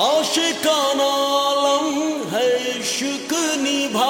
आशिकाना है शुक निभा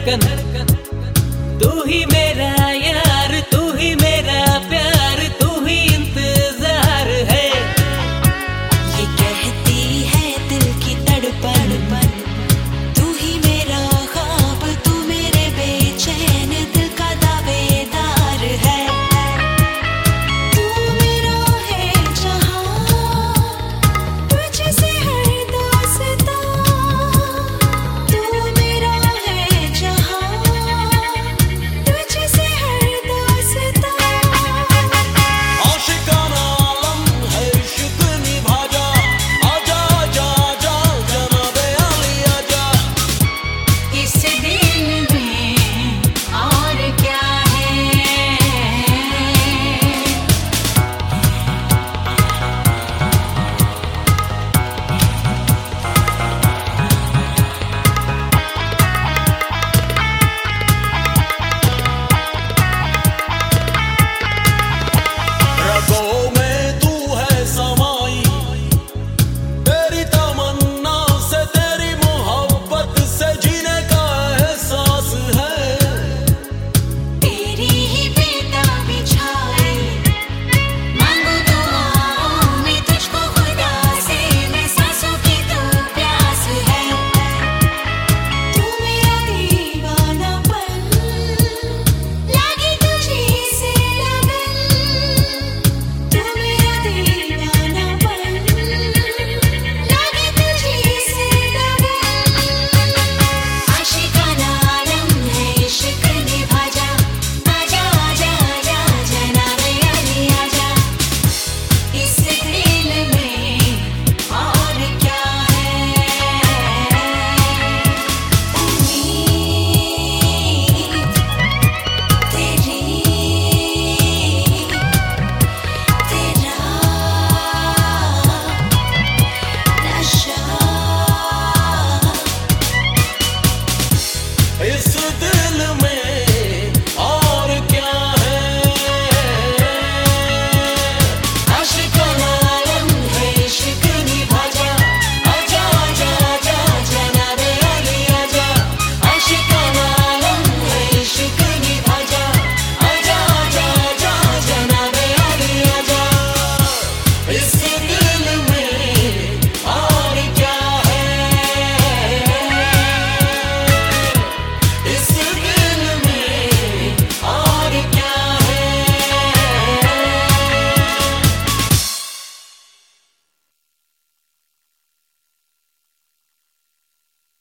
धड़कन तू ही मेरी